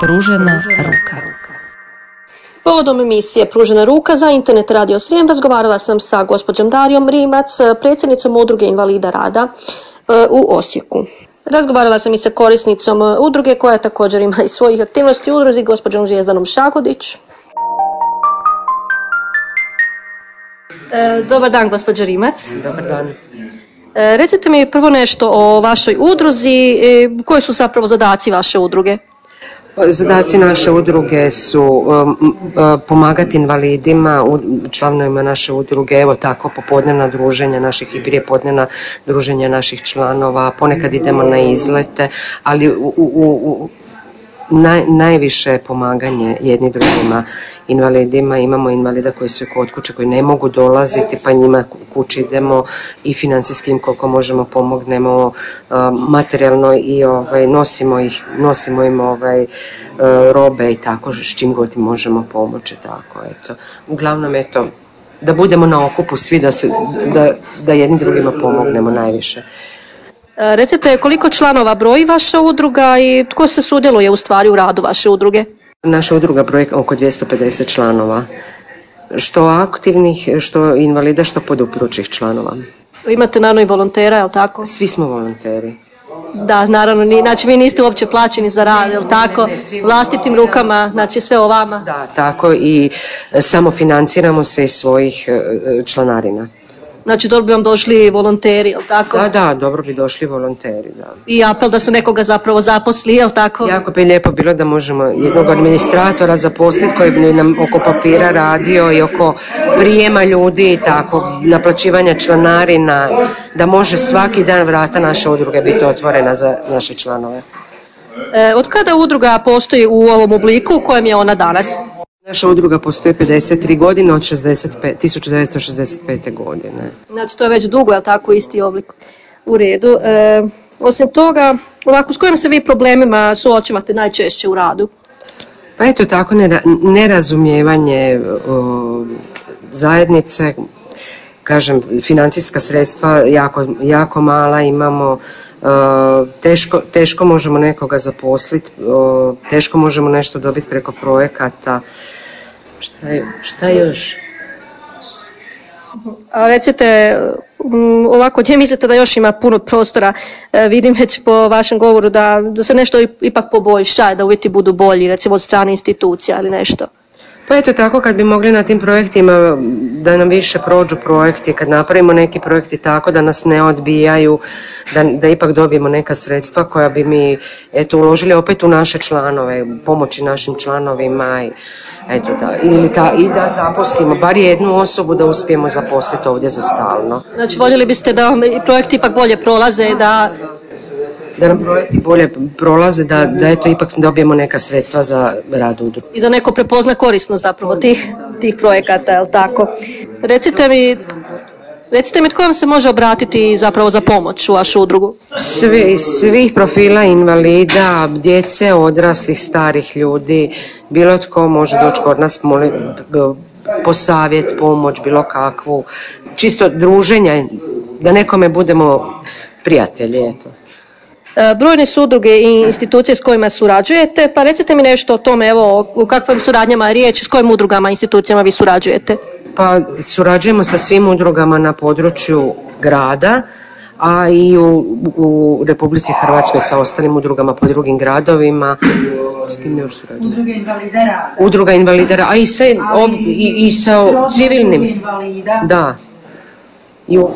Pružena ruka. Povodom emisije Pružena ruka za internet radio Srijem razgovarala sam sa gospođom Darijom Rimac, predsjednicom udruge invalida rada e, u Osijeku. Razgovarala sam i sa korisnicom e, udruge koja također ima i svojih aktivnosti u udruzi, gospođom Zvijezdanom Šagodić. E, Dobar dan, gospođo Rimac. Dobar dan. E, Recite mi prvo nešto o vašoj udruzi, e, koji su zapravo zadaci vaše udruge? Pa, Zadaci naše udruge su um, uh, pomagati invalidima, članovima naše udruge, evo tako popodnevna druženja naših i prijepodnevna druženja naših članova, ponekad idemo na izlete, ali u, u- u- naj, najviše pomaganje jedni drugima invalidima. Imamo invalida koji su kod kuće, koji ne mogu dolaziti, pa njima ku- kući idemo i financijskim koliko možemo pomognemo, uh, materijalno i ovaj, nosimo, ih, nosimo im ovaj, uh, robe i tako, s čim god im možemo pomoći. Tako, eto. Uglavnom, eto, da budemo na okupu svi, da, se, da, da jedni drugima pomognemo najviše. E, Recite koliko članova broji vaša udruga i tko se sudjeluje u stvari u radu vaše udruge? Naša udruga broji oko 250 članova, što aktivnih, što invalida, što poduprućih članova. Imate naravno i volontera, jel tako? Svi smo volonteri. Da, naravno, ni, znači vi niste uopće plaćeni za rad, jel tako? Vlastitim rukama, znači sve o vama. Da, tako i e, samo financiramo se iz svojih e, članarina. Znači dobro bi vam došli volonteri, jel tako? Da, da, dobro bi došli volonteri, da. I apel da se nekoga zapravo zaposli, jel tako? Jako bi lijepo bilo da možemo jednog administratora zaposliti koji bi nam oko papira radio i oko prijema ljudi i tako, naplaćivanja članarina, da može svaki dan vrata naše udruge biti otvorena za naše članove. E, od kada udruga postoji u ovom obliku u kojem je ona danas? Naša udruga postoji 53 godine od 65, 1965. godine. Znači to je već dugo, jel tako, isti oblik. U redu. E, osim toga, ovako, s kojim se vi problemima suočavate najčešće u radu? Pa eto tako nera- nerazumijevanje o, zajednice, kažem, financijska sredstva jako, jako mala imamo, e, teško, teško možemo nekoga zaposliti, teško možemo nešto dobiti preko projekata. Šta, je, šta još? A recite, mm, ovako, gdje mislite da još ima puno prostora? E, vidim već po vašem govoru da, da se nešto ipak poboljša, da uvjeti budu bolji, recimo od strane institucija ili nešto. Pa eto tako kad bi mogli na tim projektima da nam više prođu projekti, kad napravimo neki projekti tako da nas ne odbijaju, da, da ipak dobijemo neka sredstva koja bi mi eto uložili opet u naše članove, pomoći našim članovima i eto da, ili ta, i da zaposlimo bar jednu osobu da uspijemo zaposliti ovdje za stalno. Znači, voljeli biste da projekti ipak bolje prolaze, da Da nam projekti bolje prolaze, da, da eto ipak dobijemo neka sredstva za rad udruge. i da neko prepozna korisnost zapravo tih, tih projekata, jel tako? Recite mi, recite mi tko vam se može obratiti zapravo za pomoć u vašu udrugu? Svi, svih profila invalida, djece, odraslih, starih ljudi, bilo tko može doći kod nas moli, po savjet, pomoć, bilo kakvu, čisto druženja, da nekome budemo prijatelji, eto. Brojne su udruge i institucije s kojima surađujete, pa recite mi nešto o tome, evo, u kakvim suradnjama je riječ, s kojim udrugama i institucijama vi surađujete? Pa surađujemo sa svim udrugama na području grada, a i u, u Republici Hrvatskoj sa ostalim udrugama po drugim gradovima. S kim još surađujemo? Udruge invalida rada. Udruga invalida, a i sa, i, i sa civilnim. invalida. Da. I u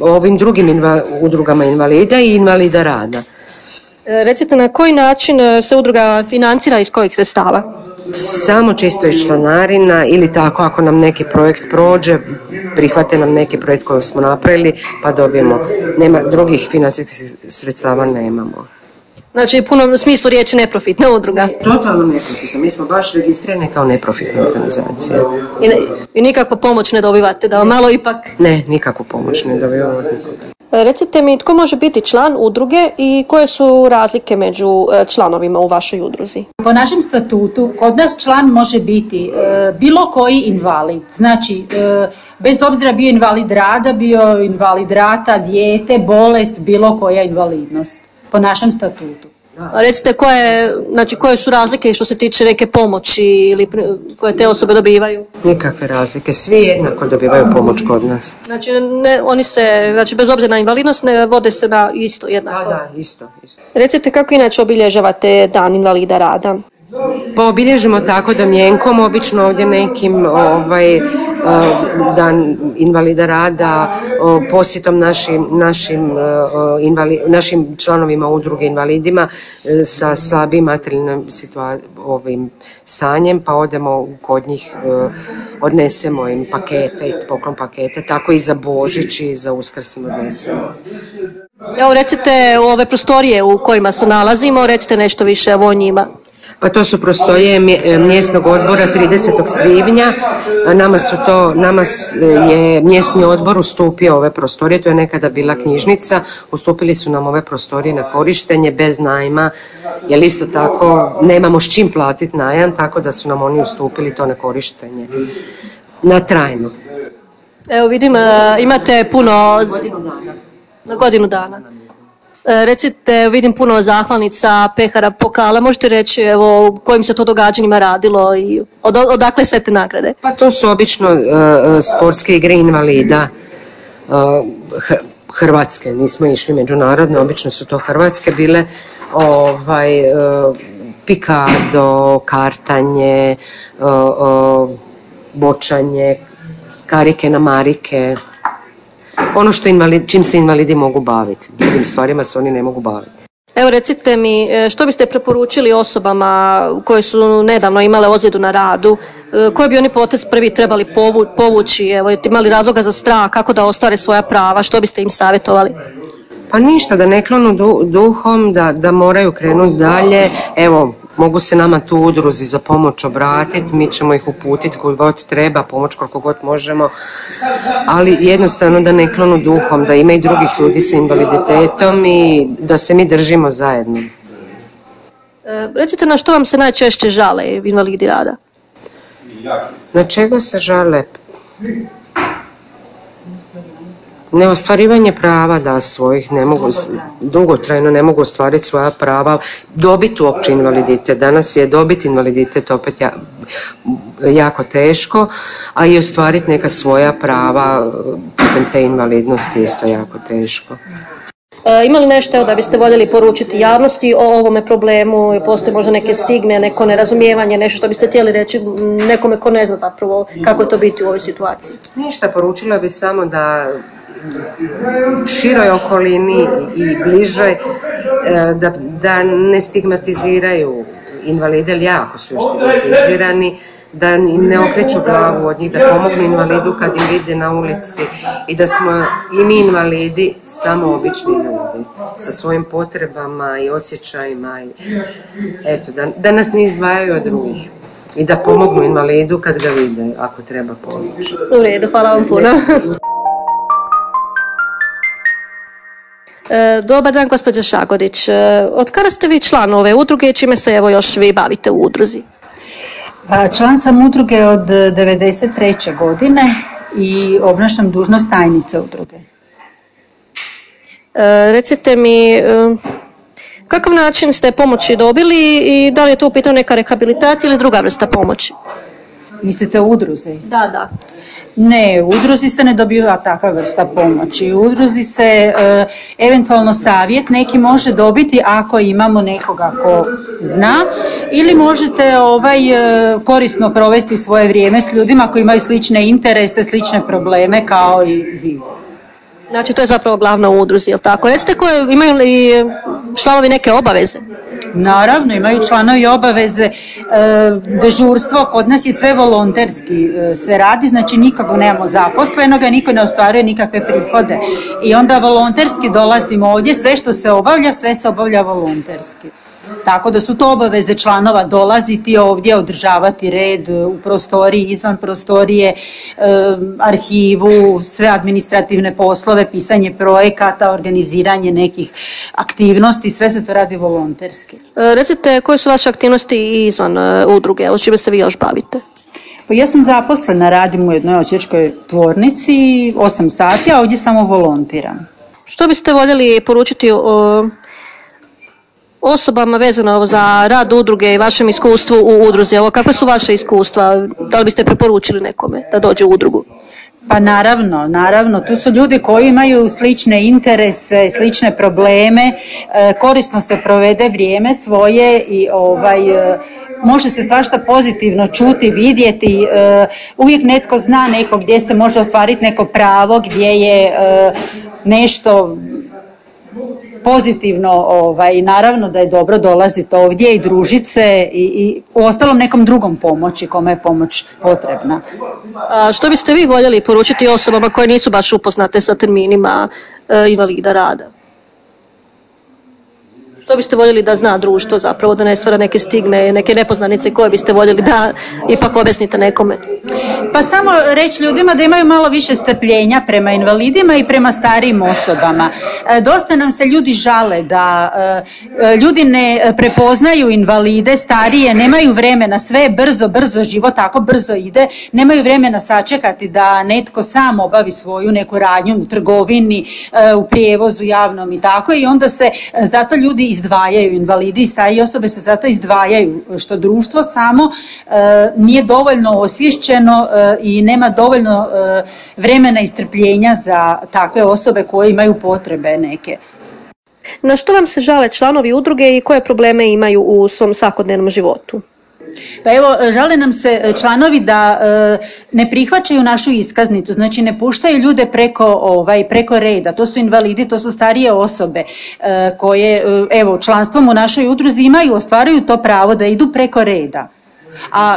ovim drugim inva- udrugama invalida i invalida rada. E, Recite na koji način e, se udruga financira iz kojih sredstava? Samo čisto iz članarina ili tako ako nam neki projekt prođe, prihvate nam neki projekt koji smo napravili pa dobijemo. Nema drugih financijskih sredstava nemamo. Znači, u punom smislu riječi neprofitna udruga. Totalno neprofitno. Mi smo baš registrirani kao neprofitna organizacija. I, I nikakvu pomoć ne dobivate, da vam malo ipak... Ne, nikakvu pomoć ne dobivamo. E, Recite mi, tko može biti član udruge i koje su razlike među e, članovima u vašoj udruzi? Po našem statutu, kod nas član može biti e, bilo koji invalid. Znači, e, bez obzira bio invalid rada, bio invalid rata, dijete, bolest, bilo koja invalidnost po našem statutu. A recite koje, znači, koje su razlike što se tiče neke pomoći ili koje te osobe dobivaju? Nikakve razlike, svi jednako dobivaju pomoć kod nas. Znači, ne, oni se, znači, bez obzira na invalidnost, ne vode se na isto jednako. Da, da, isto, isto. Recite kako inače obilježavate dan invalida rada? Pa obilježimo tako domjenkom, obično ovdje nekim ovaj, dan invalida rada, posjetom našim, našim, invali- našim članovima udruge invalidima eh, sa slabijim materijalnim ovim stanjem, pa odemo kod njih, eh, odnesemo im pakete, poklon pakete, tako i za Božić i za Uskrs im odnesemo. Evo recite ove prostorije u kojima se nalazimo, recite nešto više o njima. Pa to su prostorije mje- mjesnog odbora 30. svibnja. Nama su to, nama s- je mjesni odbor ustupio ove prostorije, to je nekada bila knjižnica, ustupili su nam ove prostorije na korištenje bez najma, jer isto tako nemamo s čim platiti najam, tako da su nam oni ustupili to na korištenje. Na trajno. Evo vidim, e, imate puno... Na godinu dana. E, Recite, vidim puno zahvalnica, pehara, pokala. Možete reći evo, o kojim se to događanjima radilo i od, odakle sve te nagrade? Pa to su obično uh, sportske igre invalida uh, Hrvatske, nismo išli međunarodno, obično su to Hrvatske bile, ovaj, uh, pikado, kartanje, bočanje, karike na marike, ono što invalid, čim se invalidi mogu baviti, drugim stvarima se oni ne mogu baviti. Evo recite mi, e, što biste preporučili osobama koje su nedavno imale ozljedu na radu? E, Koji bi oni potez prvi trebali povu- povući? Evo, imali razloga za strah, kako da ostvare svoja prava? Što biste im savjetovali? Pa ništa, da ne klonu du- duhom, da, da moraju krenuti dalje. Evo, mogu se nama tu udruzi za pomoć obratiti, mi ćemo ih uputiti kud god treba, pomoć koliko god možemo, ali jednostavno da ne klonu duhom, da ima i drugih ljudi sa invaliditetom i da se mi držimo zajedno. E, Recite na što vam se najčešće žale invalidi rada? Na čega se žale? Neostvarivanje prava da svojih ne mogu, dugotrajno ne mogu ostvariti svoja prava, dobiti uopće invaliditet. Danas je dobiti invaliditet opet ja- jako teško, a i ostvariti neka svoja prava eh, putem te invalidnosti je isto jako teško. E, Ima li nešto da biste voljeli poručiti javnosti o ovome problemu? Postoje možda neke stigme, neko nerazumijevanje, nešto što biste htjeli reći nekome ko ne zna zapravo kako je to biti u ovoj situaciji? Ništa, poručila bi samo da široj okolini i bližoj e, da, da ne stigmatiziraju invalide, jer jako su još stigmatizirani, da im ne okreću glavu od njih, da pomognu invalidu kad im vide na ulici i da smo i mi invalidi samo obični ljudi sa svojim potrebama i osjećajima i eto, da, da nas ne izdvajaju od drugih i da pomognu invalidu kad ga vide ako treba pomoć. U redu, hvala vam puno. Dobar dan, gospođo Šagodić. E, Od kada ste vi član ove udruge i čime se evo još vi bavite u udruzi? Pa, član sam udruge od 93. godine i obnašam dužnost tajnice udruge. E, Recite mi, e, kakav način ste pomoći dobili i da li je tu u pitanju neka rehabilitacija ili druga vrsta pomoći? Mislite u udruzi? Da, da. Ne, u udruzi se ne dobiva takva vrsta pomoći. U udruzi se e, eventualno savjet neki može dobiti ako imamo nekoga ko zna ili možete ovaj e, korisno provesti svoje vrijeme s ljudima koji imaju slične interese, slične probleme kao i vi. Znači to je zapravo glavno u udruzi, jel tako? Recite koje imaju li članovi neke obaveze? Naravno, imaju članovi obaveze, e, dežurstvo, kod nas je sve volonterski e, se radi, znači nikako nemamo zaposlenoga, niko ne ostvaruje nikakve prihode. I onda volonterski dolazimo ovdje, sve što se obavlja, sve se obavlja volonterski. Tako da su to obaveze članova dolaziti ovdje, održavati red u prostoriji, izvan prostorije, arhivu, sve administrativne poslove, pisanje projekata, organiziranje nekih aktivnosti, sve se to radi volonterski. E, Recite koje su vaše aktivnosti izvan e, udruge, o čime se vi još bavite? Pa ja sam zaposlena, radim u jednoj osječkoj tvornici, 8 sati, a ovdje samo volontiram. Što biste voljeli poručiti o osobama vezano za rad udruge i vašem iskustvu u udruzi? Evo, kakve su vaše iskustva? Da li biste preporučili nekome da dođe u udrugu? Pa naravno, naravno, tu su ljudi koji imaju slične interese, slične probleme, e, korisno se provede vrijeme svoje i ovaj e, može se svašta pozitivno čuti, vidjeti, e, uvijek netko zna neko gdje se može ostvariti neko pravo, gdje je nešto pozitivno, ovaj, naravno da je dobro dolaziti ovdje i družiti se i, i u ostalom nekom drugom pomoći kome je pomoć potrebna. A što biste vi voljeli poručiti osobama koje nisu baš upoznate sa terminima e, invalida rada? Što biste voljeli da zna društvo zapravo, da ne stvara neke stigme, neke nepoznanice koje biste voljeli da ipak objasnite nekome? Pa samo reći ljudima da imaju malo više strpljenja prema invalidima i prema starijim osobama. E, dosta nam se ljudi žale da e, ljudi ne prepoznaju invalide, starije, nemaju vremena, sve je brzo, brzo, život tako brzo ide, nemaju vremena sačekati da netko sam obavi svoju neku radnju u trgovini, e, u prijevozu javnom i tako i onda se zato ljudi izdvajaju, invalidi i starije osobe se zato izdvajaju, što društvo samo nije dovoljno osvješćeno i nema dovoljno e, vremena i strpljenja za takve osobe koje imaju potrebe neke. Na što vam se žale članovi udruge i koje probleme imaju u svom svakodnevnom životu? Pa evo, žale nam se članovi da e, ne prihvaćaju našu iskaznicu, znači ne puštaju ljude preko, ovaj, preko reda, to su invalidi, to su starije osobe e, koje, evo, članstvom u našoj udruzi imaju, ostvaruju to pravo da idu preko reda. A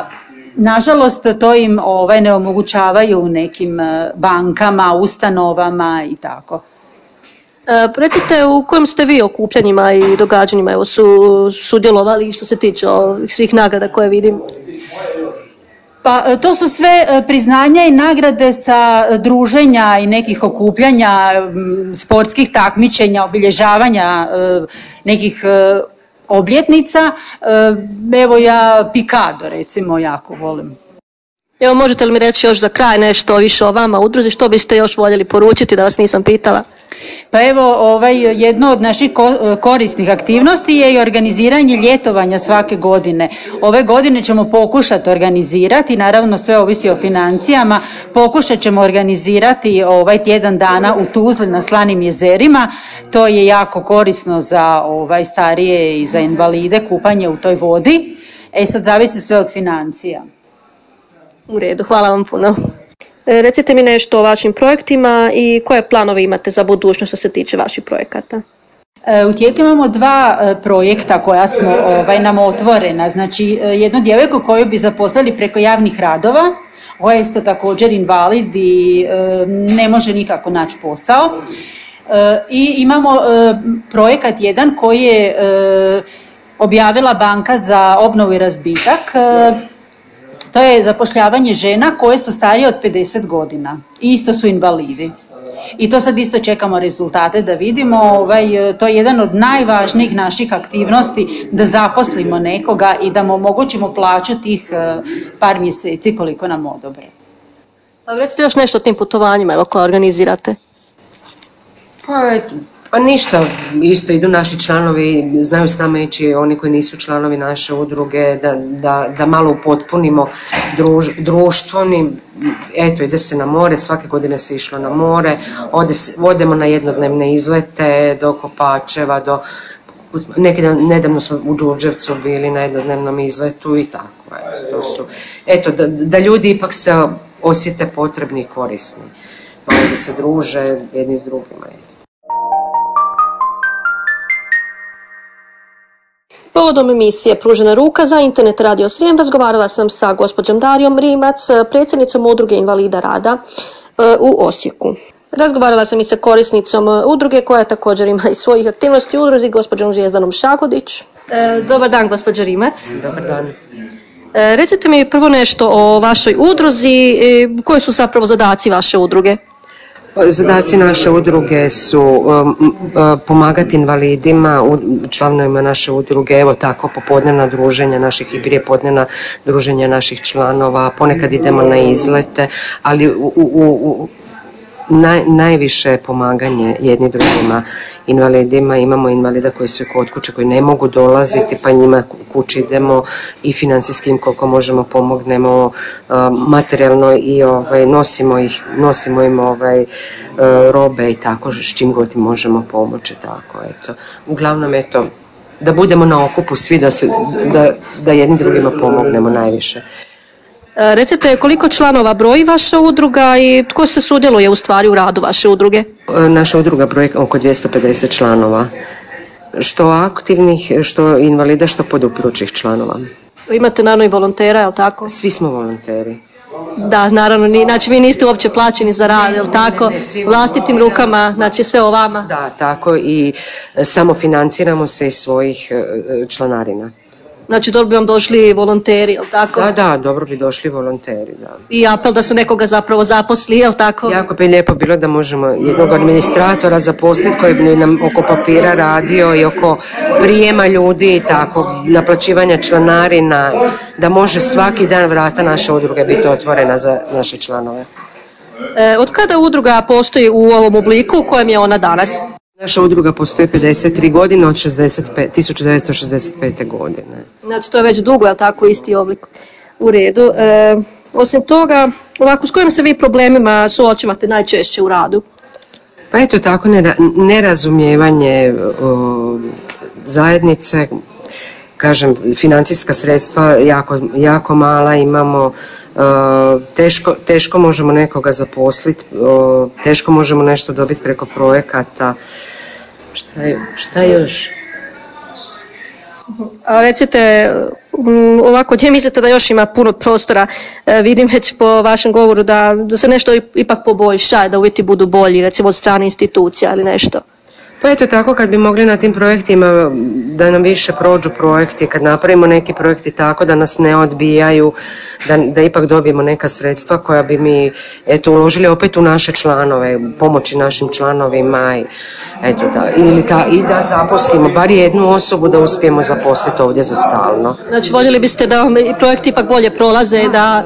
Nažalost, to im ovaj, ne omogućavaju u nekim e, bankama, ustanovama i tako. E, recite u kojim ste vi okupljanjima i događanjima evo, su sudjelovali što se tiče ovih svih nagrada koje vidim? Pa e, to su sve e, priznanja i nagrade sa druženja i nekih okupljanja, sportskih takmičenja, obilježavanja nekih obljetnica. Evo ja Pikado recimo jako volim. Evo možete li mi reći još za kraj nešto više o vama udruzi, što biste još voljeli poručiti da vas nisam pitala? Pa evo, ovaj, jedno od naših korisnih aktivnosti je i organiziranje ljetovanja svake godine. Ove godine ćemo pokušati organizirati, naravno sve ovisi o financijama, pokušat ćemo organizirati ovaj tjedan dana u Tuzli na Slanim jezerima. To je jako korisno za ovaj starije i za invalide kupanje u toj vodi. E sad zavisi sve od financija. U redu, hvala vam puno. E, recite mi nešto o vašim projektima i koje planove imate za budućnost što se tiče vaših projekata. E, u tijeku imamo dva e, projekta koja smo ovaj, nam otvorena. Znači, jednu djevojku koju bi zaposlili preko javnih radova, koja je isto također invalid i ne može nikako naći posao. I imamo projekat jedan koji je objavila Banka za obnovu i razbitak to je zapošljavanje žena koje su starije od 50 godina i isto su invalidi. I to sad isto čekamo rezultate da vidimo, ovaj, to je jedan od najvažnijih naših aktivnosti da zaposlimo nekoga i da mu omogućimo plaću tih eh, par mjeseci koliko nam odobre. A recite još nešto o tim putovanjima evo, koje organizirate. Pa pa ništa, isto idu naši članovi, znaju s nama ići oni koji nisu članovi naše udruge, da, da, da malo upotpunimo druž, društveni, eto ide se na more, svake godine se išlo na more, ode, odemo na jednodnevne izlete do Kopačeva, do neki dan, nedavno smo u Đurđevcu bili na jednodnevnom izletu i tako. Eto, to su, eto da, da ljudi ipak se osjete potrebni i korisni, da se druže jedni s drugima. Povodom emisije Pružena ruka za internet radio Srijem razgovarala sam sa gospođom Darijom Rimac, predsjednicom udruge invalida rada e, u Osijeku. Razgovarala sam i sa korisnicom udruge koja također ima i svojih aktivnosti u udruzi, gospođom Zvijezdanom Šagodić. E, dobar dan, gospođo Rimac. Dobar dan. E, recite mi prvo nešto o vašoj udruzi, koji su zapravo zadaci vaše udruge? Zadaci naše udruge su um, uh, pomagati invalidima, članovima naše udruge, evo tako, popodnevna druženja naših i prijepodnevna druženja naših članova, ponekad idemo na izlete, ali u, u- u- naj, najviše pomaganje jedni drugima invalidima. Imamo invalida koji su kod kuće, koji ne mogu dolaziti, pa njima ku- kući idemo i financijskim koliko možemo pomognemo, uh, materijalno i ovaj, nosimo, ih, nosimo im ovaj, uh, robe i tako, s čim god možemo pomoći. Tako, eto. Uglavnom, eto, da budemo na okupu svi, da, se, da, da jedni drugima pomognemo najviše. E, Recite koliko članova broji vaša udruga i tko se sudjeluje u stvari u radu vaše udruge? E, Naša udruga broji oko 250 članova, što aktivnih, što invalida, što podupirućih članova. Imate naravno i volontera, jel tako? Svi smo volonteri. Da, naravno, ni, znači vi niste uopće plaćeni za rad, jel tako? Vlastitim rukama, znači sve o vama. Da, tako i e, samo financiramo se iz svojih članarina. Znači dobro bi vam došli volonteri, jel tako? Da, da, dobro bi došli volonteri, da. I apel da se nekoga zapravo zaposli, jel tako? Jako bi lijepo bilo da možemo jednog administratora zaposliti koji bi nam oko papira radio i oko prijema ljudi i tako, naplaćivanja članarina, da može svaki dan vrata naše udruge biti otvorena za naše članove. E, od kada udruga postoji u ovom obliku u kojem je ona danas? Naša udruga postoji 53 godine od 65, 1965. godine. Znači to je već dugo, jel tako, isti oblik. U redu. E, osim toga, ovako, s kojim se vi problemima suočavate najčešće u radu? Pa eto tako nera- nerazumijevanje o, zajednice, kažem, financijska sredstva jako, jako mala imamo, e, teško, teško možemo nekoga zaposliti, teško možemo nešto dobiti preko projekata. Šta, šta još? A recite, ovako, gdje mislite da još ima puno prostora? E, vidim već po vašem govoru da, da se nešto ipak poboljša, da uvjeti budu bolji, recimo od strane institucija ili nešto. Pa eto tako kad bi mogli na tim projektima da nam više prođu projekti, kad napravimo neki projekti tako da nas ne odbijaju, da, da ipak dobijemo neka sredstva koja bi mi eto uložili opet u naše članove, pomoći našim članovima i eto da, ili ta, i da zaposlimo bar jednu osobu da uspijemo zaposliti ovdje za stalno. Znači, voljeli biste da projekti ipak bolje prolaze, da,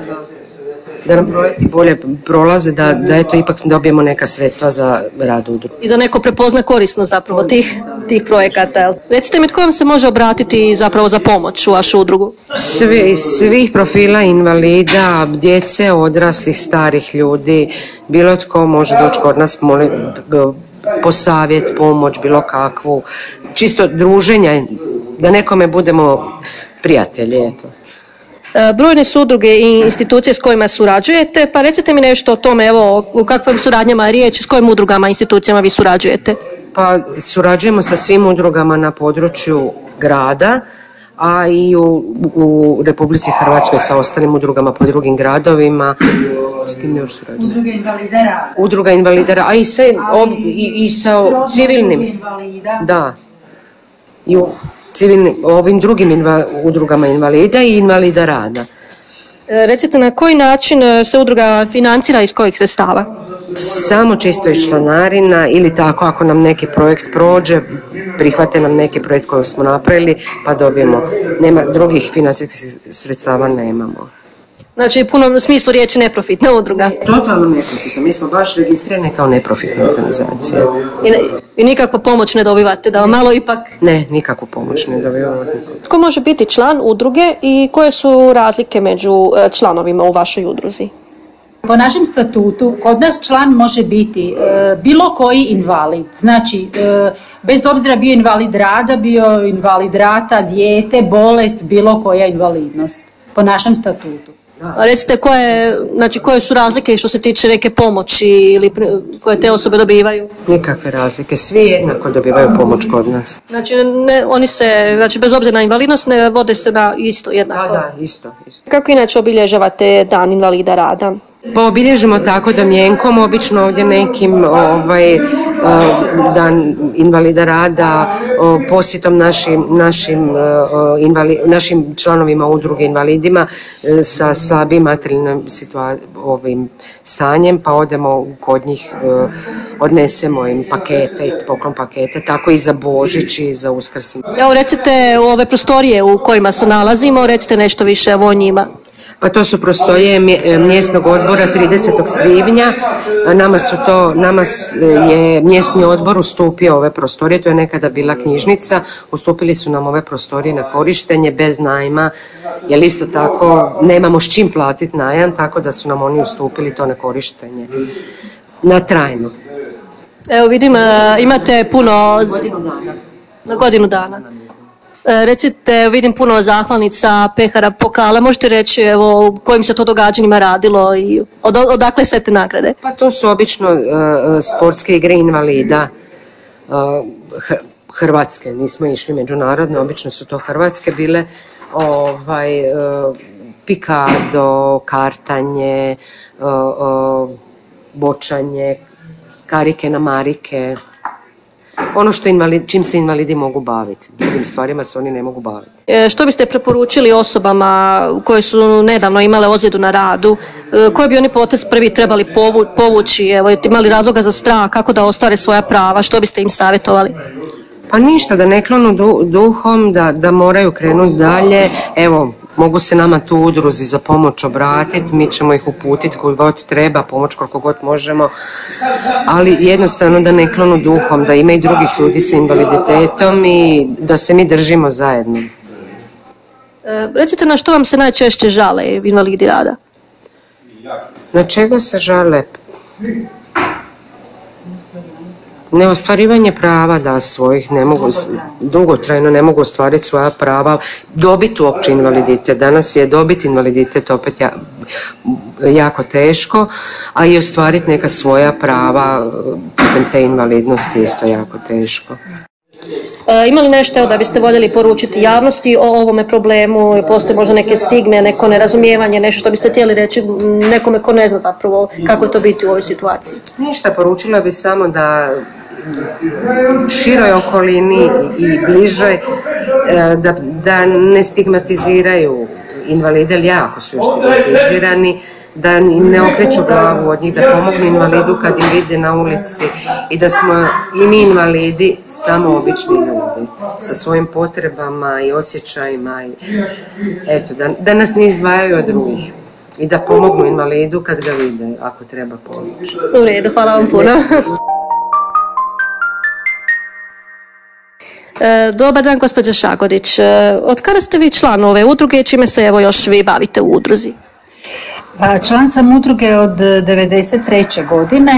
Da nam projekti bolje prolaze, da, da eto ipak dobijemo neka sredstva za rad udruge. i da neko prepozna korisno zapravo tih, tih projekata. Recite mi tko vam se može obratiti zapravo za pomoć u vašu udrugu? Svi, iz svih profila invalida, djece, odraslih, starih ljudi, bilo tko može doći kod nas moli, po savjet, pomoć, bilo kakvu, čisto druženja, da nekome budemo prijatelji, eto. Brojne su udruge i institucije s kojima surađujete, pa recite mi nešto o tome, evo, u kakvim suradnjama je riječ, s kojim udrugama i institucijama vi surađujete? Pa surađujemo sa svim udrugama na području grada, a i u, u Republici Hrvatskoj sa ostalim udrugama po drugim gradovima. S kim još surađujemo? Udruge invalidera. Udruga invalidera, a i sa, ob- i, i sa civilnim. Invalida. Da. I u ovim drugim inva- udrugama invalida i invalida rada. E, Recite na koji način e, se udruga financira iz kojih sredstava? Samo čisto iz članarina ili tako ako nam neki projekt prođe, prihvate nam neki projekt koji smo napravili pa dobijemo. Nema, drugih financijskih sredstava nemamo. Znači, u punom smislu riječi neprofitna udruga. Totalno neprofitno. Mi smo baš registrirani kao neprofitna organizacija. I, ne- I nikakvu pomoć ne dobivate, da vam malo ipak... Ne, nikakvu pomoć ne dobivamo. Tko može biti član udruge i koje su razlike među e, članovima u vašoj udruzi? Po našem statutu kod nas član može biti e, bilo koji invalid, znači e, bez obzira bio invalid rada, bio invalid rata, dijete, bolest, bilo koja invalidnost po našem statutu. Recite koje, znači, koje su razlike što se tiče neke pomoći ili koje te osobe dobivaju? Nikakve razlike. Svi jednako dobivaju pomoć kod nas. Znači, ne, oni se, znači, bez obzira na invalidnost, ne vode se na isto Da, jednako. da, isto, isto. Kako inače obilježavate dan invalida rada? Pa obilježimo tako domjenkom, obično ovdje nekim ovaj, dan invalida rada, posjetom našim, našim, invali, našim članovima udruge invalidima sa slabim materijalnim ovim stanjem, pa odemo kod njih, odnesemo im pakete poklon pakete, tako i za Božić i za Uskrs. Evo recite ove prostorije u kojima se nalazimo, recite nešto više o njima. Pa to su prostorije mjesnog odbora 30. svibnja. Nama su to, nama je mjesni odbor ustupio ove prostorije, to je nekada bila knjižnica, ustupili su nam ove prostorije na korištenje bez najma, jer isto tako nemamo s čim platiti najam, tako da su nam oni ustupili to na korištenje na trajno. Evo vidim, imate puno... Na godinu dana. E, recite, vidim puno zahvalnica, pehara, pokala. Možete reći evo, kojim se to događanjima radilo i od, odakle sve te nagrade? Pa to su obično uh, sportske igre invalida. Uh, Hrvatske, nismo išli međunarodno, obično su to Hrvatske bile. Ovaj, uh, pikado, kartanje, bočanje, karike na marike, ono što invalid, čim se invalidi mogu baviti. Drugim stvarima se oni ne mogu baviti. E, što biste preporučili osobama koje su nedavno imale ozljedu na radu? E, koji bi oni potez prvi trebali povu, povući? Evo, imali razloga za strah, kako da ostvare svoja prava? Što biste im savjetovali? Pa ništa, da ne klonu duhom, da, da moraju krenuti dalje. Evo, mogu se nama tu udruzi za pomoć obratiti, mi ćemo ih uputiti koji god treba, pomoć koliko god možemo, ali jednostavno da ne klonu duhom, da ima i drugih ljudi sa invaliditetom i da se mi držimo zajedno. E, recite na što vam se najčešće žale invalidi rada? Na čega se žale? Neostvarivanje prava da svojih ne mogu dugotrajno ne mogu ostvariti svoja prava dobiti uopće invaliditet danas je dobiti invaliditet opet jako teško a i ostvariti neka svoja prava putem te invalidnosti isto jako teško E, ima li nešto da biste voljeli poručiti javnosti o ovome problemu? Postoje možda neke stigme, neko nerazumijevanje, nešto što biste htjeli reći nekome ko ne zna zapravo kako je to biti u ovoj situaciji? Ništa, poručila bi samo da široj okolini i bližoj e, da, da ne stigmatiziraju invalide, ali jako su još stigmatizirani, da im ne okreću glavu od njih, da pomognu invalidu kad im vide na ulici i da smo i mi invalidi samo obični ljudi sa svojim potrebama i osjećajima i eto, da, da nas ne izdvajaju od drugih i da pomognu invalidu kad ga vide ako treba pomoći. U redu, hvala vam puno. dobar dan, gospođo Šagodić. E, od kada ste vi član ove udruge i čime se evo još vi bavite u udruzi? Pa, član sam udruge od 1993. godine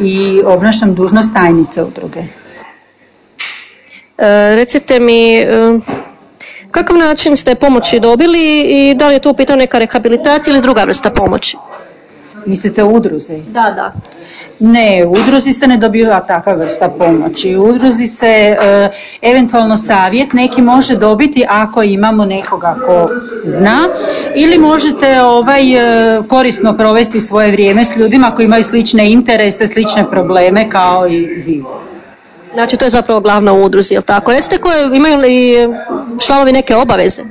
i obnašam dužnost tajnice udruge. E, recite mi, kakav način ste pomoći dobili i da li je tu u neka rehabilitacija ili druga vrsta pomoći? Mislite u udruzi? Da, da. Ne, u udruzi se ne dobiva takva vrsta pomoći. U udruzi se e, eventualno savjet neki može dobiti ako imamo nekoga ko zna ili možete ovaj e, korisno provesti svoje vrijeme s ljudima koji imaju slične interese, slične probleme kao i vi. Znači to je zapravo glavna u udruzi, jel tako? Jeste koje imaju li članovi neke obaveze?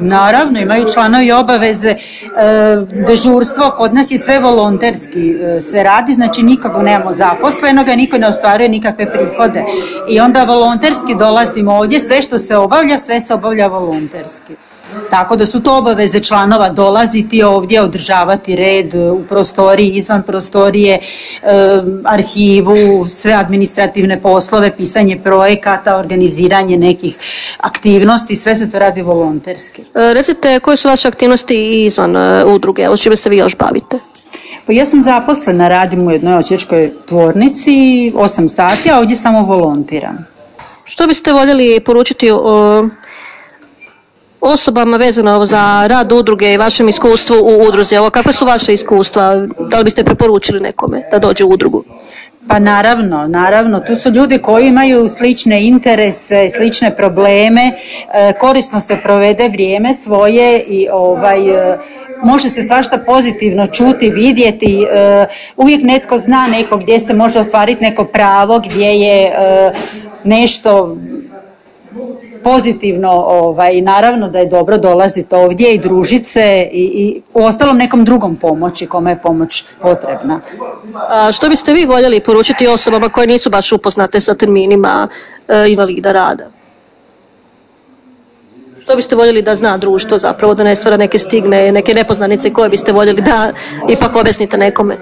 Naravno, imaju članovi obaveze. E, dežurstvo kod nas je sve volonterski e, se radi, znači nikako nemamo zaposlenoga, niko ne ostvaruje nikakve prihode. I onda volonterski dolazimo ovdje, sve što se obavlja, sve se obavlja volonterski. Tako da su to obaveze članova dolaziti ovdje, održavati red u prostoriji, izvan prostorije, arhivu, sve administrativne poslove, pisanje projekata, organiziranje nekih aktivnosti, sve se to radi volonterski. E, recite koje su vaše aktivnosti izvan e, udruge, o čime se vi još bavite? Pa ja sam zaposlena, radim u jednoj osječkoj tvornici, 8 sati, a ovdje samo volontiram. Što biste voljeli poručiti o osobama vezano za rad udruge i vašem iskustvu u udruzi. Ovo, kakve su vaše iskustva? Da li biste preporučili nekome da dođe u udrugu? Pa naravno, naravno, tu su ljudi koji imaju slične interese, slične probleme, e, korisno se provede vrijeme svoje i ovaj e, može se svašta pozitivno čuti, vidjeti, e, uvijek netko zna neko gdje se može ostvariti neko pravo, gdje je nešto pozitivno ovaj, naravno da je dobro dolaziti ovdje i družiti se i, i u ostalom nekom drugom pomoći kome je pomoć potrebna. A što biste vi voljeli poručiti osobama koje nisu baš upoznate sa terminima e, invalida rada? Što biste voljeli da zna društvo zapravo, da ne stvara neke stigme, neke nepoznanice koje biste voljeli da ipak objasnite nekome?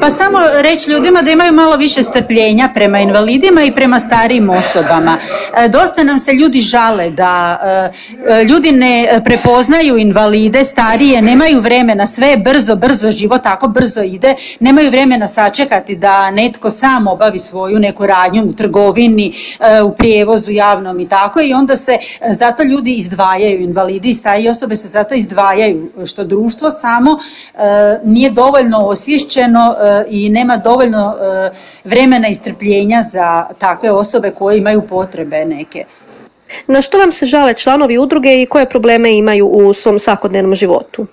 Pa samo reći ljudima da imaju malo više strpljenja prema invalidima i prema starijim osobama. E, dosta nam se ljudi žale da e, e, ljudi ne prepoznaju invalide, starije, nemaju vremena, sve je brzo, brzo, život tako brzo ide, nemaju vremena sačekati da netko sam obavi svoju neku radnju u trgovini, u prijevozu javnom i tako i onda se zato ljudi izdvajaju, invalidi i starije osobe se zato izdvajaju, što društvo samo nije dovoljno osvješćeno i nema dovoljno vremena i strpljenja za takve osobe koje imaju potrebe neke. Na što vam se žale članovi udruge i koje probleme imaju u svom svakodnevnom životu?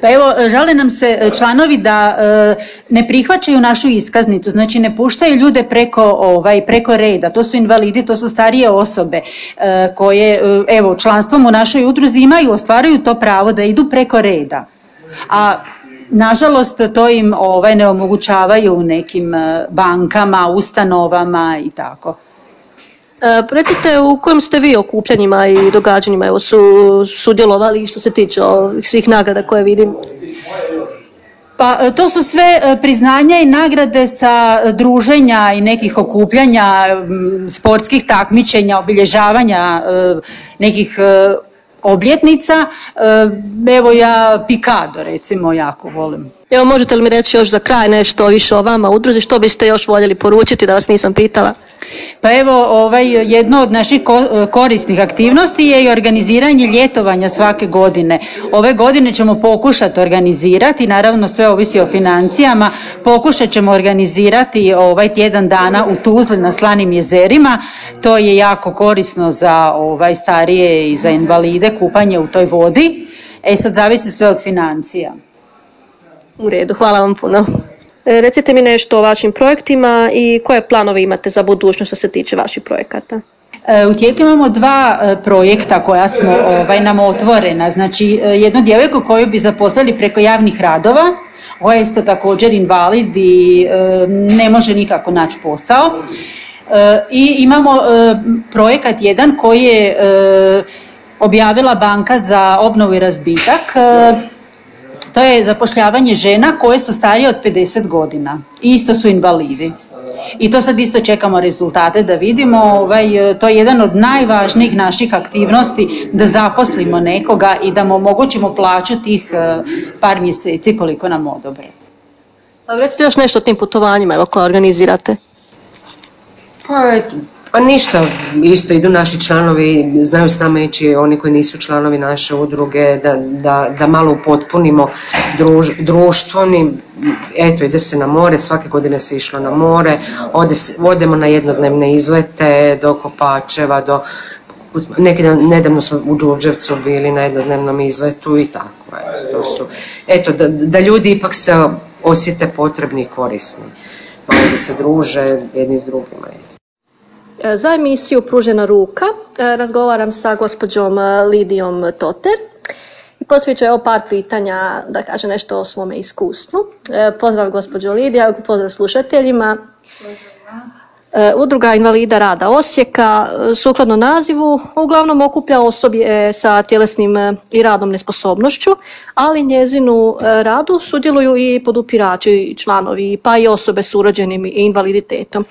Pa evo, žale nam se članovi da e, ne prihvaćaju našu iskaznicu, znači ne puštaju ljude preko, ovaj, preko reda, to su invalidi, to su starije osobe e, koje, e, evo, članstvom u našoj udruzi imaju, ostvaruju to pravo da idu preko reda. A Nažalost, to im ovaj, ne omogućavaju u nekim bankama, ustanovama i tako. E, recite u kojim ste vi okupljanjima i događanjima evo, su sudjelovali što se tiče ovih svih nagrada koje vidim? Pa e, to su sve e, priznanja i nagrade sa druženja i nekih okupljanja, sportskih takmičenja, obilježavanja nekih obljetnica. Evo ja Pikado recimo jako volim. Evo možete li mi reći još za kraj nešto više o vama udruzi, što biste još voljeli poručiti da vas nisam pitala? Pa evo, ovaj, jedno od naših korisnih aktivnosti je i organiziranje ljetovanja svake godine. Ove godine ćemo pokušati organizirati, naravno sve ovisi o financijama, pokušat ćemo organizirati ovaj tjedan dana u Tuzli na Slanim jezerima. To je jako korisno za ovaj starije i za invalide kupanje u toj vodi. E sad zavisi sve od financija. U redu, hvala vam puno. E, recite mi nešto o vašim projektima i koje planove imate za budućnost što se tiče vaših projekata. E, u tijeku imamo dva e, projekta koja smo ovaj, nam otvorena. Znači, jednu djevojku koju bi zaposlili preko javnih radova, koja je isto također invalid i ne može nikako naći posao. I imamo projekat jedan koji je objavila Banka za obnovu i razbitak to je zapošljavanje žena koje su starije od 50 godina i isto su invalidi. I to sad isto čekamo rezultate da vidimo, ovaj, to je jedan od najvažnijih naših aktivnosti da zaposlimo nekoga i da mu omogućimo plaću tih eh, par mjeseci koliko nam odobre. Pa recite još nešto o tim putovanjima evo, koje organizirate. Pa pa ništa, isto idu naši članovi, znaju s nama ići oni koji nisu članovi naše udruge, da, da, da malo upotpunimo druž, društveni, eto ide se na more, svake godine se išlo na more, ode odemo na jednodnevne izlete do Kopačeva, do neki nedavno smo u Đurđevcu bili na jednodnevnom izletu i tako. Eto, to su, eto da, da ljudi ipak se osjete potrebni i korisni, da se druže jedni s drugima. E, za emisiju Pružena ruka e, razgovaram sa gospođom e, Lidijom Toter i ću evo par pitanja da kaže nešto o svome iskustvu. Pozdrav gospođo Lidija, pozdrav slušateljima. E, Udruga invalida rada Osijeka e, sukladno nazivu uglavnom okuplja osobe sa tjelesnim e, i radnom nesposobnošću, ali njezinu radu sudjeluju i podupirači članovi, pa i osobe s urođenim invaliditetom.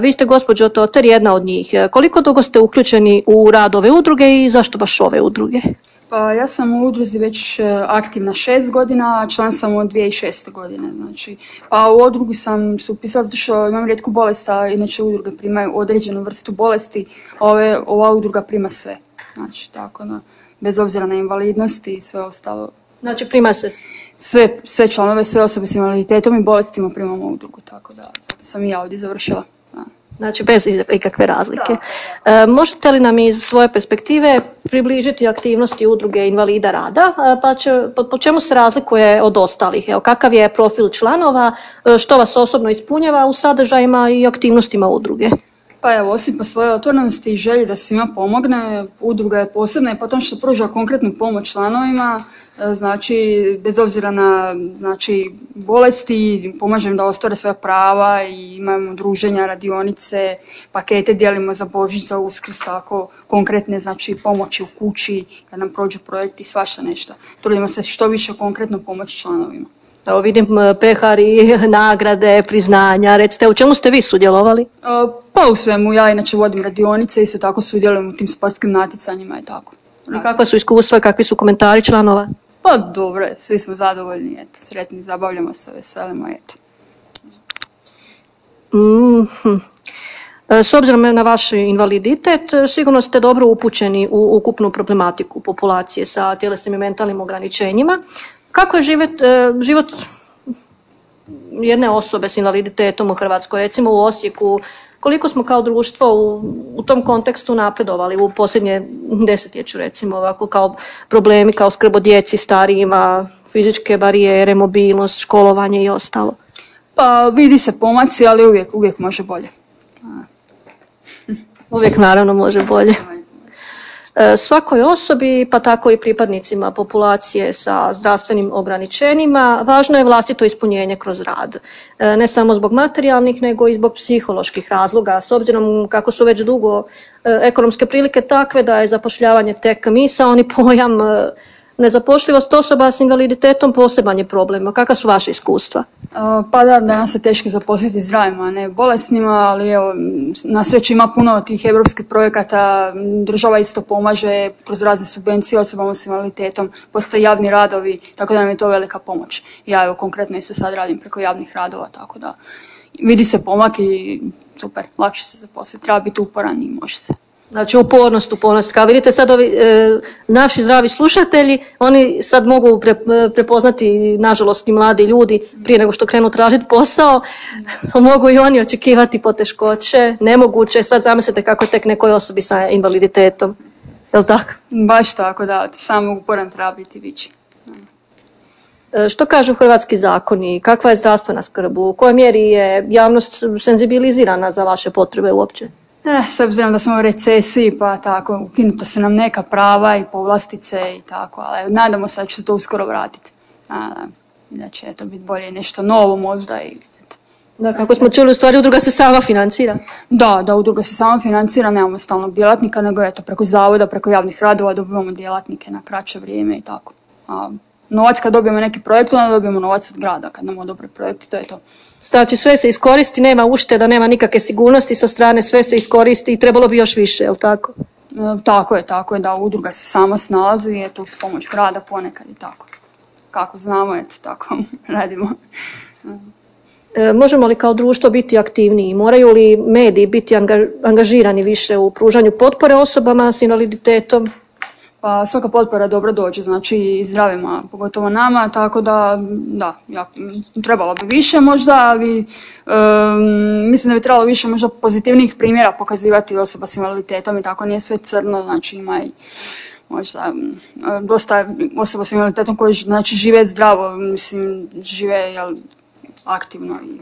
Vi ste gospođo Toter jedna od njih. Koliko dugo ste uključeni u rad ove udruge i zašto baš ove udruge? Pa ja sam u udruzi već e, aktivna šest godina, a član sam od 2006. godine. Znači, a u udrugu sam se upisala zato što imam rijetku bolest, a inače udruge primaju određenu vrstu bolesti, a ove, ova udruga prima sve. Znači, tako da, bez obzira na invalidnost i sve ostalo. Znači, prima se? Sve, sve članove, sve osobe s invaliditetom i bolestima primamo udrugu, tako da sam i ja ovdje završila. Znači bez ikakve razlike. E, možete li nam iz svoje perspektive približiti aktivnosti udruge invalida rada, e, pa će, po, po čemu se razlikuje od ostalih? Evo, kakav je profil članova, e, što vas osobno ispunjava u sadržajima i aktivnostima udruge? Pa evo, osim po svojoj otvorenosti i želji da svima pomogne, udruga je posebna i po tom što pruža konkretnu pomoć članovima, e, znači bez obzira na znači, bolesti, pomažem da ostvare svoja prava i imamo druženja, radionice, pakete dijelimo za Božić, za Uskrs, tako konkretne znači pomoći u kući, kad nam prođu projekti, svašta nešto. Trudimo se što više konkretno pomoći članovima. Evo vidim pehari, nagrade, priznanja, recite u čemu ste vi sudjelovali? E, Pa u svemu, ja inače vodim radionice i se tako sudjelujem u tim sportskim natjecanjima i tako. I kakva su iskustva, kakvi su komentari članova? Pa dobro svi smo zadovoljni, eto, sretni, zabavljamo se, veselimo, eto. E, S obzirom na vaš invaliditet, sigurno ste dobro upućeni u ukupnu problematiku populacije sa tjelesnim i mentalnim ograničenjima. Kako je život, e, život jedne osobe s invaliditetom u Hrvatskoj, recimo u Osijeku, koliko smo kao društvo u, u tom kontekstu napredovali u posljednje desetljeću recimo ovako kao problemi kao skrb o djeci, starijima, fizičke barijere, mobilnost, školovanje i ostalo. Pa vidi se pomaci, ali uvijek, uvijek može bolje. Uvijek naravno može bolje. E, Svakoj osobi, pa tako i pripadnicima populacije sa zdravstvenim ograničenjima, važno je vlastito ispunjenje kroz rad. E, Ne samo zbog materijalnih, nego i zbog psiholoških razloga, s obzirom kako su već dugo e, ekonomske prilike takve da je zapošljavanje tek misaoni pojam, e, nezapošljivost osoba s invaliditetom poseban je problem. Kakva su vaše iskustva? A, Pa da, danas je teško zaposliti zdravima, a ne bolesnima, ali evo, na sreću ima puno tih europskih projekata, država isto pomaže kroz razne subvencije osobama s invaliditetom, postoje javni radovi, tako da nam je to velika pomoć. Ja evo konkretno isto sad radim preko javnih radova, tako da vidi se pomak i super, lakše se zaposliti, treba biti uporan i može se. Znači upornost, upornost. Kao vidite sad ovi e, naši zdravi slušatelji, oni sad mogu pre- e, prepoznati, nažalost i mladi ljudi, prije nego što krenu tražiti posao, mogu i oni očekivati poteškoće, nemoguće. Sad zamislite kako je tek nekoj osobi sa invaliditetom. Jel tako? Baš tako da, samo uporan treba biti vići. E, Što kažu hrvatski zakoni? Kakva je zdravstvena skrb? U kojoj mjeri je javnost senzibilizirana za vaše potrebe uopće? Eh, s obzirom da smo u recesiji, pa tako, ukinuto su nam neka prava i povlastice i tako, ali nadamo se da će se to uskoro vratiti. I da će eto biti bolje nešto novo možda i eto. Da, kako smo čuli, u stvari udruga se sama financira. Da, da udruga se sama financira, nemamo stalnog djelatnika, nego eto preko zavoda, preko javnih radova dobivamo djelatnike na kraće vrijeme i tako. A, novac kad dobijemo neki projekt, onda dobijemo novac od grada, kad nam odobre projekt, to je to. Znači sve se iskoristi, nema ušteda, nema nikakve sigurnosti sa strane, sve se iskoristi i trebalo bi još više, jel tako? E, tako je, tako je, da udruga se sama snalazi i eto uz pomoć grada ponekad i tako. Kako znamo, eto tako radimo. E, Možemo li kao društvo biti aktivniji? Moraju li mediji biti anga- angažirani više u pružanju potpore osobama s invaliditetom? Pa svaka potpora dobro dođe, znači i zdravima, pogotovo nama, tako da, da, ja, trebalo bi više možda, ali em, mislim da bi trebalo više možda pozitivnih primjera pokazivati osoba s invaliditetom i tako nije sve crno, znači ima i možda dosta osoba s invaliditetom koji znači žive zdravo, mislim žive jel, aktivno i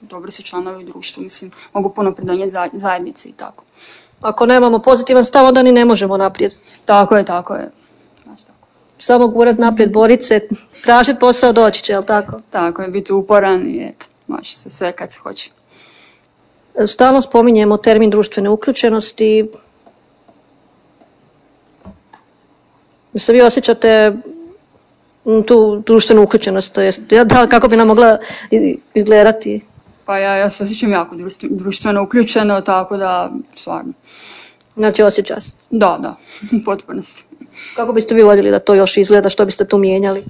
dobri su članovi u društvu, mislim mogu puno pridonijeti za- zajednici i tako. Ako nemamo pozitivan stav, onda ni ne možemo naprijed. Tako je, tako je. Tako. Samo gurat naprijed, borit se, tražiti posao, doći će, jel tako? Tako je, biti uporan i eto, može se sve kad se hoće. Stalno spominjemo termin društvene uključenosti. Se vi osjećate mm, tu društvenu uključenost, to jest, da, kako bi nam mogla izgledati? Pa ja, ja se osjećam jako društv- društveno uključeno, tako da, stvarno, Znači osjeća se. da, da, u potpunosti. Kako biste vi voljeli da to još izgleda, što biste tu mijenjali?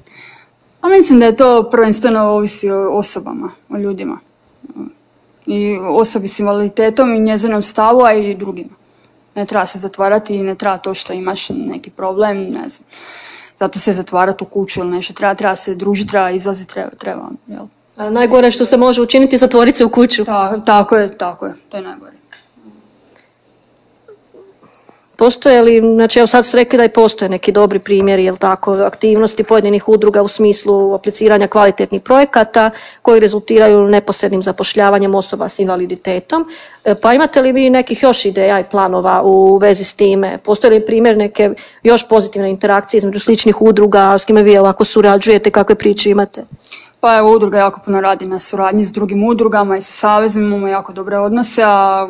A mislim da je to prvenstveno ovisi o osobama, o ljudima. I osobi s invaliditetom i njezinom stavu, a i drugima. Ne treba se zatvarati i ne treba to što imaš neki problem, ne znam. Zato se zatvarati u kuću ili nešto. Treba, treba se družiti, treba izlaziti, treba, treba, jel? A najgore što se može učiniti, zatvoriti se u kuću. Ta, tako je, tako je, to je najgore. Postoje li, znači evo sad ste rekli da i postoje neki dobri primjeri, jel tako, aktivnosti pojedinih udruga u smislu apliciranja kvalitetnih projekata koji rezultiraju neposrednim zapošljavanjem osoba s invaliditetom. E, Pa imate li vi nekih još ideja i planova u vezi s time? Postoje li primjer neke još pozitivne interakcije između sličnih udruga, s kime vi ovako surađujete, kakve priče imate? Pa evo, udruga jako puno radi na suradnji s drugim udrugama i sa savezom, imamo jako dobre odnose, a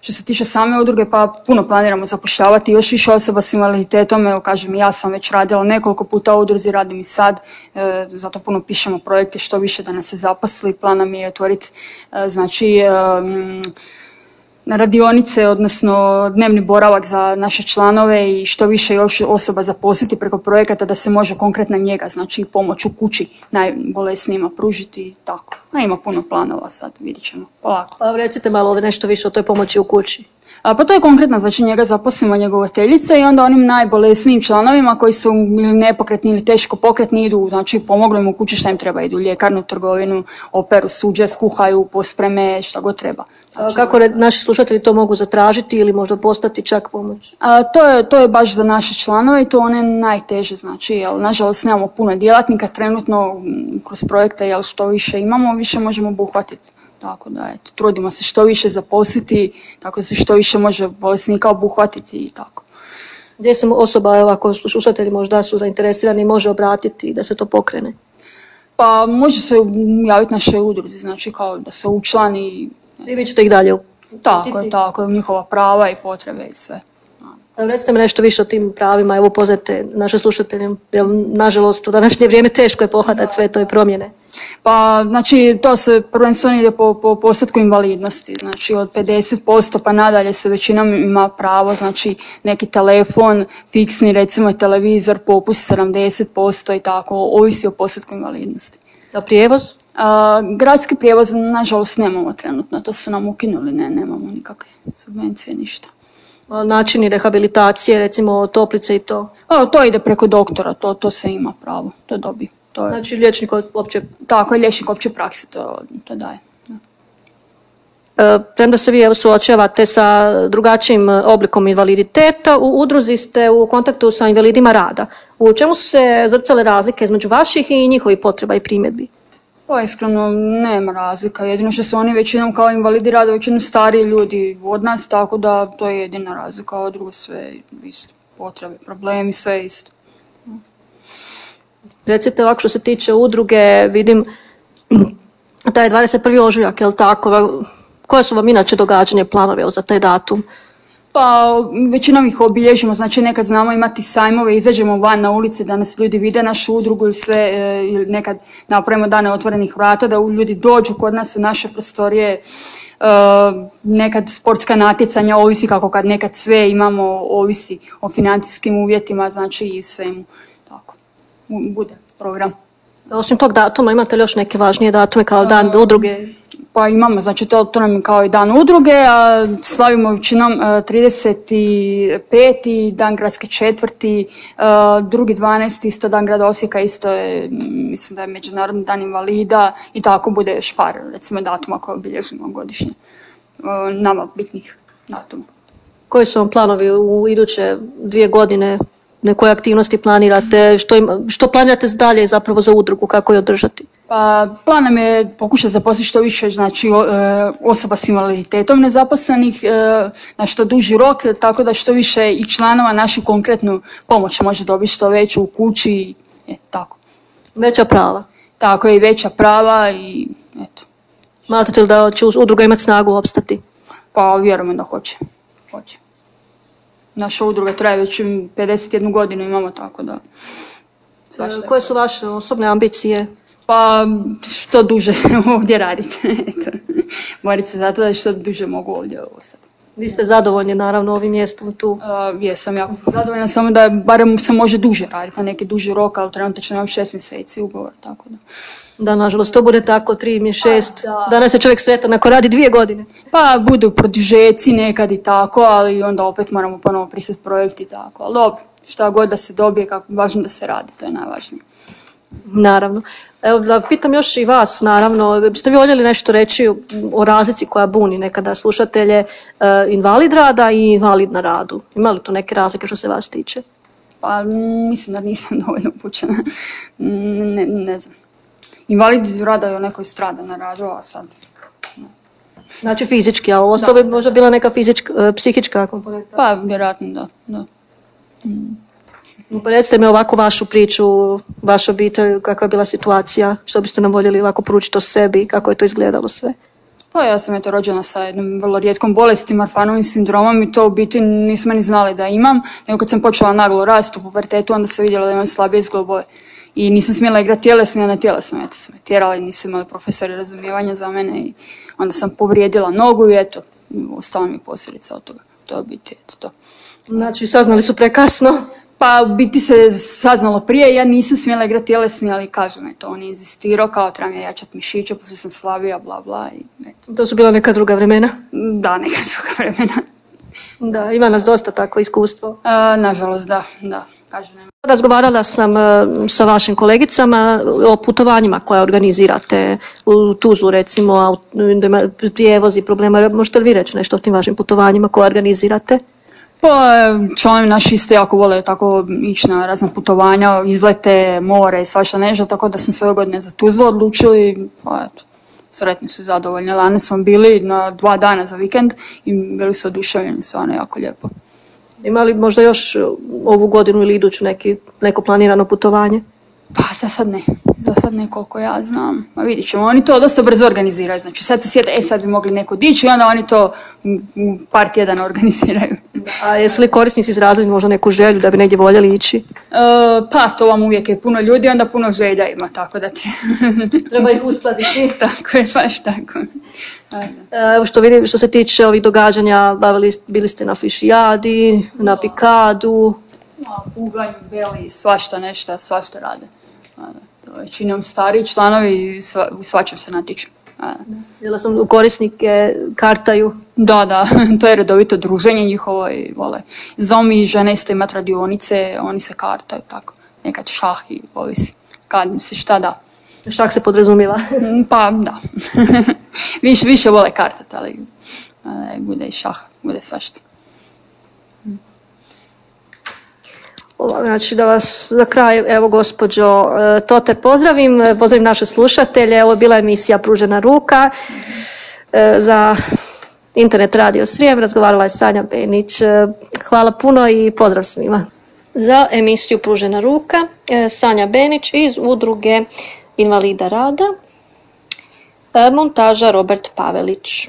što se tiče same udruge, pa puno planiramo zapošljavati još više osoba s invaliditetom, evo kažem, ja sam već radila nekoliko puta u udruzi, radim i sad, e, zato puno pišemo projekte što više da nas se zaposli, plan nam je otvoriti, e, znači, e, radionice, odnosno dnevni boravak za naše članove i što više još osoba zaposliti preko projekata da se može konkretna njega, znači pomoć u kući najbolesnijima pružiti i tako. A ima puno planova sad, vidjet ćemo, polako. Pa recite malo nešto više o toj pomoći u kući. A, pa to je konkretno, znači njega zaposlimo njegovateljice i onda onim najbolesnijim članovima koji su ili nepokretni ili teško pokretni idu, znači pomogli im u kući šta im treba, idu u ljekarnu, trgovinu, operu, suđe, skuhaju, pospreme, šta god treba. A Kako re- naši slušatelji to mogu zatražiti ili možda postati čak pomoć? A, to, je, to je baš za naše članove i to one najteže, znači, jel, nažalost nemamo puno djelatnika, trenutno kroz projekte, jel, što više imamo, više možemo obuhvatiti. Tako da, eto, trudimo se što više zaposliti, tako da se što više može bolesnika obuhvatiti i tako. Gdje se osoba, evo ako slušatelji možda su zainteresirani, može obratiti da se to pokrene? Pa može se javiti našoj udruzi, znači kao da se učlani, I vi ćete ih dalje tako tako njihova prava i potrebe i sve. Recite mi nešto više o tim pravima, evo upoznajte naše slušatelje, jer nažalost u današnje vrijeme teško je pohvatati sve to i promjene. Pa, znači, to se prvenstveno ide po, po postotku invalidnosti, znači od 50% pa nadalje se većinom ima pravo, znači neki telefon, fiksni recimo televizor, popust 70% i tako, ovisi o postotku invalidnosti. A prijevoz? A, gradski prijevoz, nažalost, nemamo trenutno, to su nam ukinuli, ne, nemamo nikakve subvencije, ništa. A Načini rehabilitacije, recimo toplice i to. O, to ide preko doktora, to, to se ima pravo, to dobi. To je, Znači liječnik uopće tako je liječnik opće prakse, to, to daje. da. E, Premda se vi evo suočavate sa drugačijim e, oblikom invaliditeta, u udruzi ste u kontaktu sa invalidima rada. U čemu su se zrcale razlike između vaših i njihovih potreba i primjedbi? Pa iskreno nema razlika, jedino što su oni većinom kao invalidi rada, većinom stariji ljudi od nas, tako da to je jedina razlika, a drugo sve isto, potrebe, problemi, sve isto. Recite ovako što se tiče udruge, vidim da je 21. ožujak, jel tako? Koje su vam inače događanje, planove za taj datum? Pa većinom ih obilježimo, znači nekad znamo imati sajmove, izađemo van na ulice da nas ljudi vide našu udrugu ili sve, e, ili nekad napravimo dane otvorenih vrata da ljudi dođu kod nas u naše prostorije, e, nekad sportska natjecanja, ovisi kako kad nekad sve imamo, ovisi o financijskim uvjetima, znači i svemu, tako, bude program. Osim tog datuma, imate li još neke važnije datume kao dan udruge? Pa imamo, znači to, to nam je kao i dan udruge, a slavimo većinom e, 35. dan gradske četvrti, e, drugi 12. isto dan grada Osijeka, isto je, mislim da je Međunarodni dan invalida i tako bude još par, recimo datuma koje obilježimo godišnje, e, nama bitnih datuma. Koji su vam planovi u iduće dvije godine? Nekoje aktivnosti planirate? Što, što planirate dalje zapravo za udrugu? Kako je održati? Pa plan nam je pokušati zaposliti što više znači, e, osoba s invaliditetom nezaposlenih e, na što duži rok, tako da što više i članova našu konkretnu pomoć može dobiti što veću u kući, e, tako. Veća prava. Tako je i veća prava i eto. Smatrate li da će udruga imati snagu opstati? Pa vjerujem da hoće. hoće. Naša udruga traje već 51 godinu imamo tako da. svašta je. Koje su vaše osobne ambicije? Pa što duže ovdje radite. Eto. Boriti se zato da što duže mogu ovdje ostati. Vi ste zadovoljni naravno ovim mjestom tu. Uh, jesam jako sam zadovoljna, samo da barem se može duže raditi, na neki duži rok, ali trenutno imam šest mjeseci ugovor, tako da. Da, nažalost, to bude tako, tri mi šest. da. Danas je čovjek sretan ako radi dvije godine. Pa budu produžeci nekad i tako, ali onda opet moramo ponovo prisati projekt i tako. Ali dobro, šta god da se dobije, kako, važno da se radi, to je najvažnije. Naravno. Evo da pitam još i vas, naravno, biste vi voljeli nešto reći o razlici koja buni nekada slušatelje e, invalid rada i invalid na radu? Ima li tu neke razlike što se vas tiče? Pa mislim da nisam dovoljno upućena. Ne, ne znam. Invalid rada je nekoj strada na radu, a sad... Znači fizički, a ovo to bi možda bila neka fizička, e, psihička komponenta? Pa vjerojatno da, da. Pa recite mi ovako vašu priču, vašu obitelj, kakva je bila situacija, što biste nam voljeli ovako poručiti o sebi, kako je to izgledalo sve? Pa ja sam eto rođena sa jednom vrlo rijetkom bolesti, Marfanovim sindromom i to u biti nismo ni znali da imam, nego kad sam počela naglo rast u pubertetu, onda se vidjela da imam slabije zglobove. I nisam smjela igrati tjelesne, na tjelesno, eto sam tjerala i nisu imali profesori razumijevanja za mene i onda sam povrijedila nogu i eto, ostala mi posljedica od toga. To je biti, eto to. Znači, saznali su prekasno? Pa u biti se saznalo prije, ja nisam smjela igrati tjelesni, ali kažem, eto, on je inzistirao, kao trebam ja jačati mišiće, poslije sam slabija, bla, bla. I, eto. To su bila neka druga vremena? Da, neka druga vremena. Da, ima nas dosta tako iskustvo. A, nažalost, da, da, kažem. nema. Razgovarala sam e, sa vašim kolegicama o putovanjima koje organizirate u Tuzlu recimo, prijevozi, problema. Možete li vi reći nešto o tim vašim putovanjima koje organizirate? Pa članovi naši isto jako vole tako ići na razna putovanja, izlete, more i svašta nešto, tako da smo se ove godine za Tuzlu odlučili, pa eto, sretni su i zadovoljni. Lani smo bili na dva dana za vikend i bili su oduševljeni, stvarno jako lijepo. Ima li možda još ovu godinu ili iduću neki, neko planirano putovanje? Pa za sad ne, za sad ne koliko ja znam. Ma vidit ćemo, oni to dosta brzo organiziraju, znači sad se sjete, e sad bi mogli neko dići i onda oni to par tjedana organiziraju. A jesu li korisnici izrazili možda neku želju da bi negdje voljeli ići? E, pa to vam uvijek je puno ljudi, onda puno želja ima, tako da ti... Treba ih uskladiti. tako je, baš tako. Da. Evo što vidim, što se tiče ovih događanja, bavili, bili ste na Fišijadi, na Pikadu, Na Puganju, Beli, svašta nešto, svašta rade. Većinom stariji članovi i sva, u svačem se natječu. Da. Jel sam u korisnike kartaju. Da, da, to je redovito druženje njihovo i vole. Zomi i žene isto imati radionice, oni se kartaju tako. Nekad šah i ovisi. Kad im se šta da. Šak se podrazumijeva. Mm, Pa da. više, više vole kartat, ali bude i šah, bude svašta. Znači da vas za kraj, evo gospođo e, Tote pozdravim, e, pozdravim naše slušatelje, ovo je bila emisija Pružena ruka e, za internet radio Srijem, razgovarala je Sanja Benić. Hvala puno i pozdrav svima. Za emisiju Pružena ruka Sanja Benić iz udruge Invalida rada, montaža Robert Pavelić.